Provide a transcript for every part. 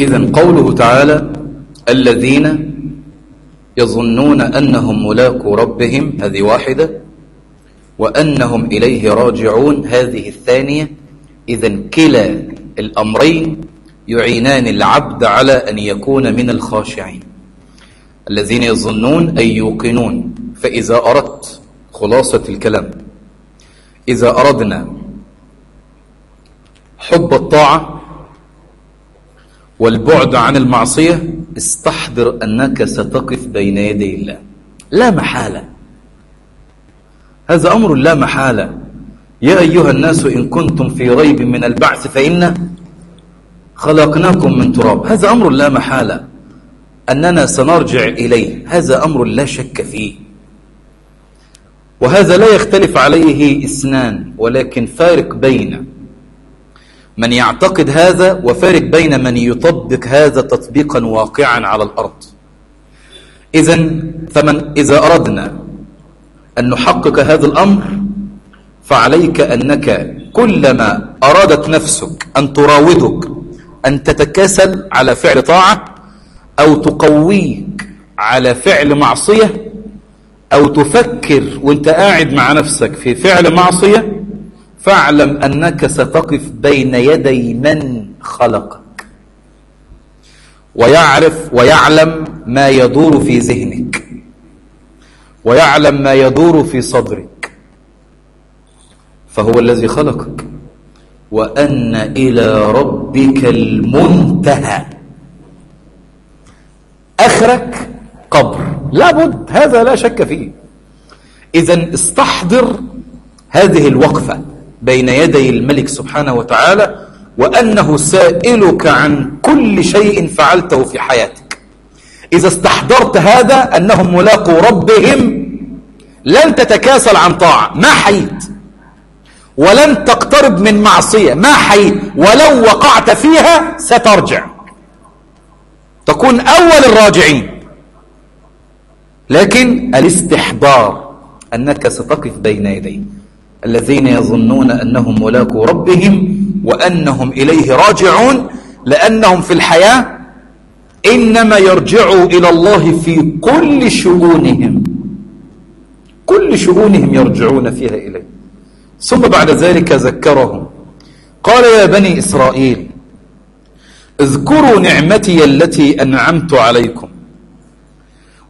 إذا قوله تعالى الذين يظنون أنهم ملاقو ربهم هذه واحدة وأنهم إليه راجعون هذه الثانية إذا كلا الأمرين يعينان العبد على أن يكون من الخاشعين. الذين يظنون أي يوقنون. فإذا أردت خلاصة الكلام إذا أردنا حب الطاعة والبعد عن المعصية استحضر أنك ستقف بين يدي الله. لا محالة. هذا أمر لا محالة. يا أيها الناس إن كنتم في ريب من البعث فإن خلقناكم من تراب. هذا أمر لا محالة. أننا سنرجع إليه. هذا أمر لا شك فيه. وهذا لا يختلف عليه إثنان ولكن فارق بين من يعتقد هذا وفارق بين من يطبق هذا تطبيقا واقعا على الأرض. إذا فمن إذا أردنا أن نحقق هذا الأمر فعليك أنك كلما أرادت نفسك أن تراودك أن تتكاسل على فعل طاعة أو تقويك على فعل معصية أو تفكر وأنت قاعد مع نفسك في فعل معصية فاعلم أنك ستقف بين يدي من خلقك. ويعرف ويعلم ما يدور في ذهنك. ويعلم ما يدور في صدرك. فهو الذي خلقك. وأن إلى ربك المنتهى. أخرك قبر. لابد هذا لا شك فيه. إذا استحضر هذه الوقفة. بين يدي الملك سبحانه وتعالى وأنه سائلك عن كل شيء فعلته في حياتك. إذا استحضرت هذا أنهم ملاقوا ربهم لن تتكاسل عن طاعة ما حيت ولن تقترب من معصية ما حيت ولو وقعت فيها سترجع. تكون أول الراجعين. لكن الاستحضار أنك ستقف بين يديه الذين يظنون أنهم ملاكوا ربهم وأنهم إليه راجعون لأنهم في الحياة إنما يرجعوا إلى الله في كل شؤونهم. كل شؤونهم يرجعون فيها إليه. ثم بعد ذلك ذكرهم. قال يا بني إسرائيل اذكروا نعمتي التي أنعمت عليكم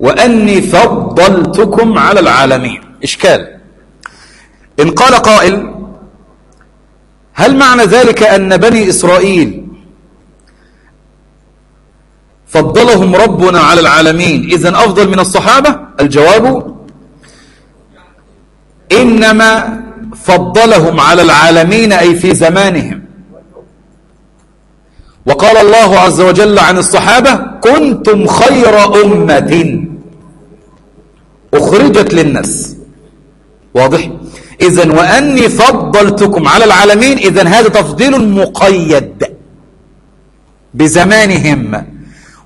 وأني فضلتكم على العالمين. إشكال. إن قال قائل هل معنى ذلك أن بني إسرائيل فضلهم ربنا على العالمين إذن أفضل من الصحابة؟ الجواب إنما فضلهم على العالمين أي في زمانهم. وقال الله عز وجل عن الصحابة كنتم خير أمة أخرجت للناس. واضح؟ إذا وأني فضلتكم على العالمين إذا هذا تفضيل مقيد بزمانهم.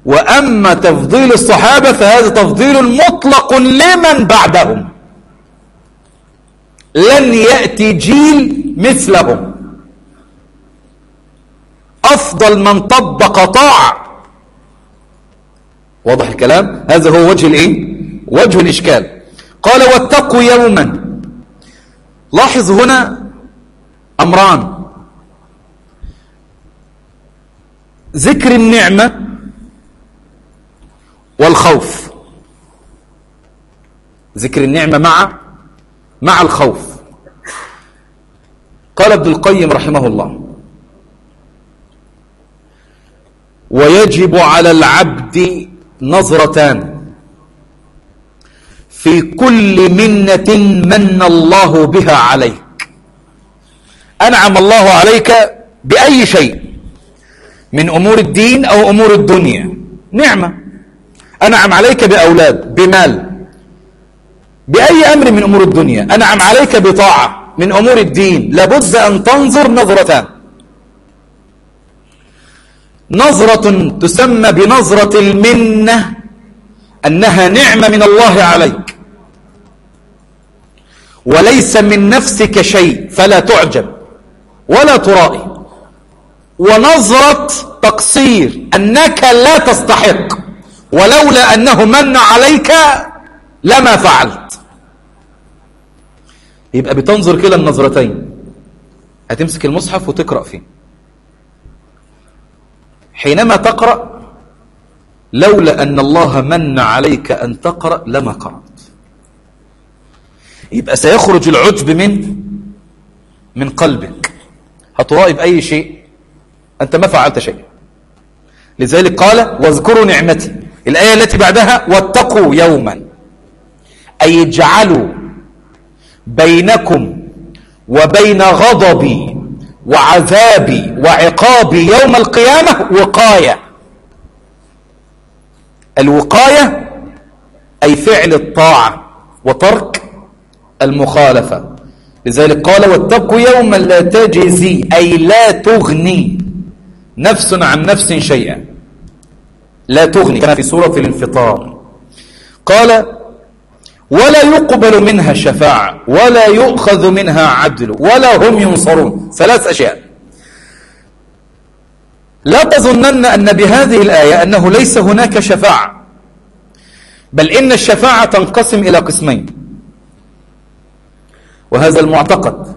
وأما تفضيل الصحابة فهذا تفضيل مطلق لمن بعدهم. لن يأتي جيل مثلهم. أفضل من طبق طاعة. واضح الكلام؟ هذا هو وجه الإيه؟ وجه الإشكال. قال واتقوا يوما. لاحظ هنا أمران. ذكر النعمة والخوف. ذكر النعمة مع مع الخوف. قال ابن القيم رحمه الله ويجب على العبد نظرتان. في كل منة من الله بها عليك. أنعم الله عليك بأي شيء؟ من أمور الدين أو أمور الدنيا. نعمة. أنعم عليك بأولاد بمال. بأي أمر من أمور الدنيا. أنعم عليك بطاعة. من أمور الدين. لابد أن تنظر نظرتان نظرة تسمى بنظرة المنة. أنها نعمة من الله عليك. وليس من نفسك شيء فلا تعجب ولا ترائي. ونظرة تقصير أنك لا تستحق ولولا أنه من عليك لما فعلت. يبقى بتنظر كلا النظرتين. هتمسك المصحف وتقرأ فيه. حينما تقرأ لولا أن الله من عليك أن تقرأ لما قرأت. يبقى سيخرج العجب من من قلبك. هترائب أي شيء؟ أنت ما فعلت شيء. لذلك قال واذكروا نعمتي. الآية التي بعدها واتقوا يوما. أي اجعلوا بينكم وبين غضبي وعذابي وعقابي يوم القيامة وقاية. الوقاية أي فعل الطاعة وترك المخالفة. لذلك قال واتقوا يوما لا تجزي أي لا تغني نفس عن نفس شيئا. لا تغني كما في سورة الانفطار. قال ولا يقبل منها شفاعة ولا يؤخذ منها عدل ولا هم ينصرون. ثلاث أشياء. لا تظنن أن بهذه الآية أنه ليس هناك شفاعة. بل إن الشفاعة تنقسم إلى قسمين. وهذا المعتقد.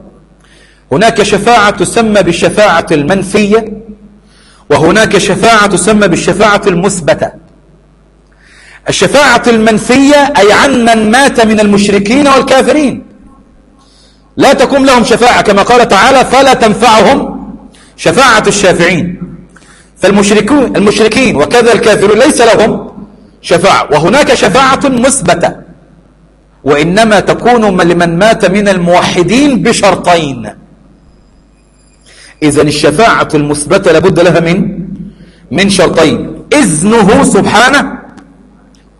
هناك شفاعة تسمى بالشفاعة المنفية وهناك شفاعة تسمى بالشفاعة المثبتة. الشفاعة المنفية أي عن من مات من المشركين والكافرين. لا تكون لهم شفاعة كما قال تعالى فلا تنفعهم شفاعة الشافعين. فالمشركون المشركين وكذا الكافرون ليس لهم شفاعة. وهناك شفاعة مثبتة. وإنما تكون لمن مات من الموحدين بشرطين. إذا الشفاعة المثبتة لابد لها من من شرطين. إذنه سبحانه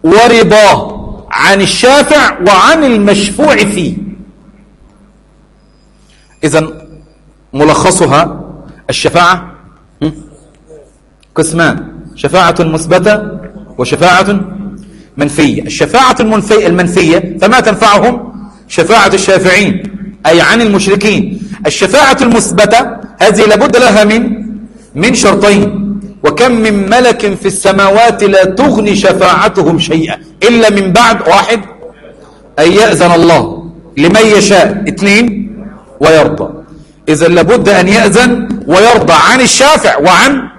ورضاه عن الشافع وعن المشفوع فيه. إذا ملخصها الشفاعة قسمان. شفاعة مثبتة وشفاعة منفية. الشفاعة المنفية, المنفية فما تنفعهم؟ شفاعة الشافعين أي عن المشركين. الشفاعة المثبتة هذه لابد لها من من شرطين. وكم من ملك في السماوات لا تغني شفاعتهم شيئا إلا من بعد واحد أن يأذن الله لمن يشاء. اثنين ويرضى. إذا لابد أن يأذن ويرضى عن الشافع وعن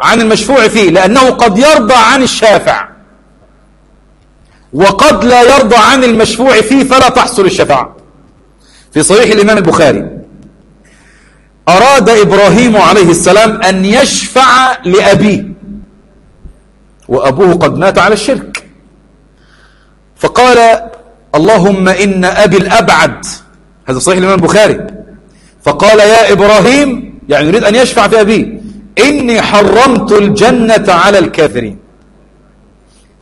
عن المشفوع فيه لأنه قد يرضى عن الشافع. وقد لا يرضى عن المشفوع فيه فلا تحصل الشفاعة. في صحيح الإمام البخاري أراد إبراهيم عليه السلام أن يشفع لأبيه وأبوه قد مات على الشرك. فقال اللهم إن أبي الأبعد هذا صحيح الإمام البخاري. فقال يا إبراهيم يعني يريد أن يشفع في أبيه. إني حرمت الجنة على الكافرين.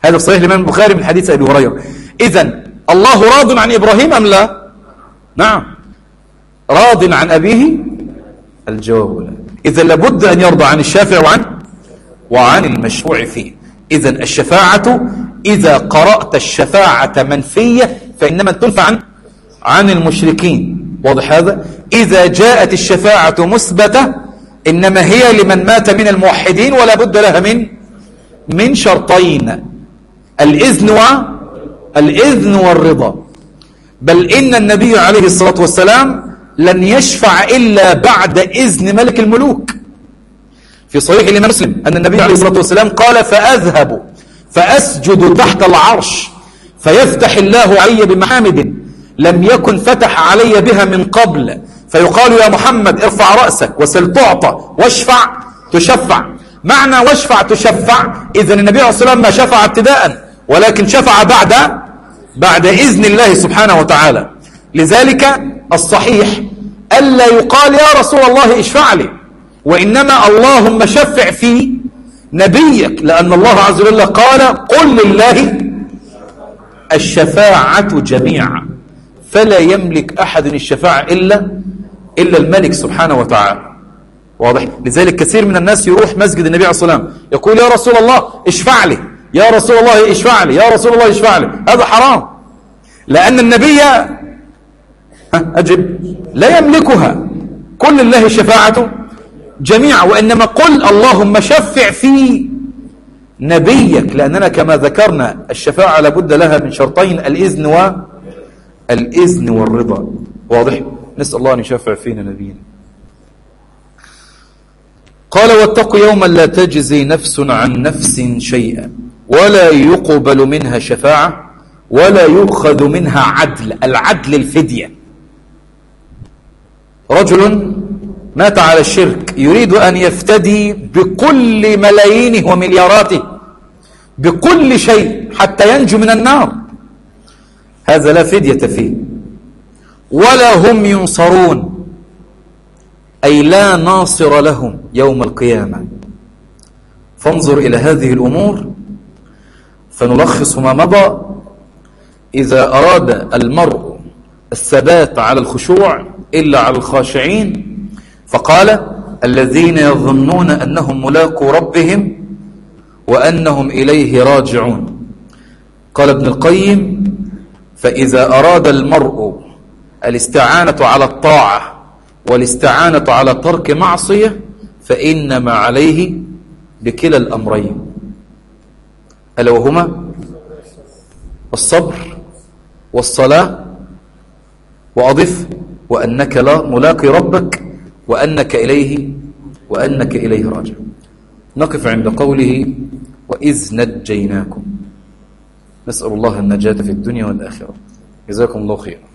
هذا صحيح الإمام البخاري من حديث أبي هريرة. إذا الله راض عن إبراهيم أم لا؟ نعم. راض عن أبيه؟ الجواب لا إذا لابد أن يرضى عن الشافع وعن وعن المشروع فيه. إذا الشفاعة إذا قرأت الشفاعة منفية فإنما تنفع عن عن المشركين. واضح هذا؟ إذا جاءت الشفاعة مثبتة إنما هي لمن مات من الموحدين ولا بد لها من من شرطين. الإذن و الإذن والرضا. بل إن النبي عليه الصلاة والسلام لن يشفع إلا بعد إذن ملك الملوك. في صحيح الإمام مسلم أن النبي عليه الصلاة والسلام قال فأذهب فأسجد تحت العرش فيفتح الله علي بمحامد لم يكن فتح علي بها من قبل فيقال يا محمد ارفع رأسك وسل تعطى واشفع تشفع. معنى واشفع تشفع إذا النبي عليه الصلاة والسلام ما شفع ابتداء ولكن شفع بعد بعد إذن الله سبحانه وتعالى. لذلك الصحيح ألا يقال يا رسول الله اشفع لي وإنما اللهم شفع في نبيك لأن الله عز وجل قال قل لله الشفاعة جميعا فلا يملك أحد الشفاعة إلا إلا الملك سبحانه وتعالى. واضح؟ لذلك كثير من الناس يروح مسجد النبي عليه الصلاة والسلام يقول يا رسول الله اشفع لي. يا رسول الله اشفع لي. يا رسول الله اشفع لي. هذا حرام. لأن النبي أجب. لا يملكها. كل الله الشفاعة جميعا وإنما قل اللهم شفع في نبيك لأننا كما ذكرنا الشفاعة لابد لها من شرطين الإذن و الإذن والرضا. واضح؟ نسأل الله أن يشفع فينا نبينا. قال واتقوا يوما لا تجزي نفس عن نفس شيئا ولا يقبل منها شفاعة ولا يؤخذ منها عدل العدل الفدية. رجل مات على الشرك يريد أن يفتدي بكل ملايينه وملياراته بكل شيء حتى ينجو من النار. هذا لا فدية فيه. ولا هم ينصرون. أي لا ناصر لهم يوم القيامة. فانظر إلى هذه الأمور. فنلخص ما مضى. إذا أراد المرء الثبات على الخشوع إلا على الخاشعين فقال الذين يظنون أنهم ملاقوا ربهم وأنهم إليه راجعون. قال ابن القيم فإذا أراد المرء الاستعانة على الطاعة والاستعانة على ترك معصية فإنما عليه بكلا الأمرين. ألا وهما؟ الصبر والصلاة وأضف وأنك لا ملاقي ربك وأنك إليه وأنك إليه راجع. نقف عند قوله وإذ نجيناكم. نسأل الله النجاة في الدنيا والآخرة. جزاكم الله خيرا.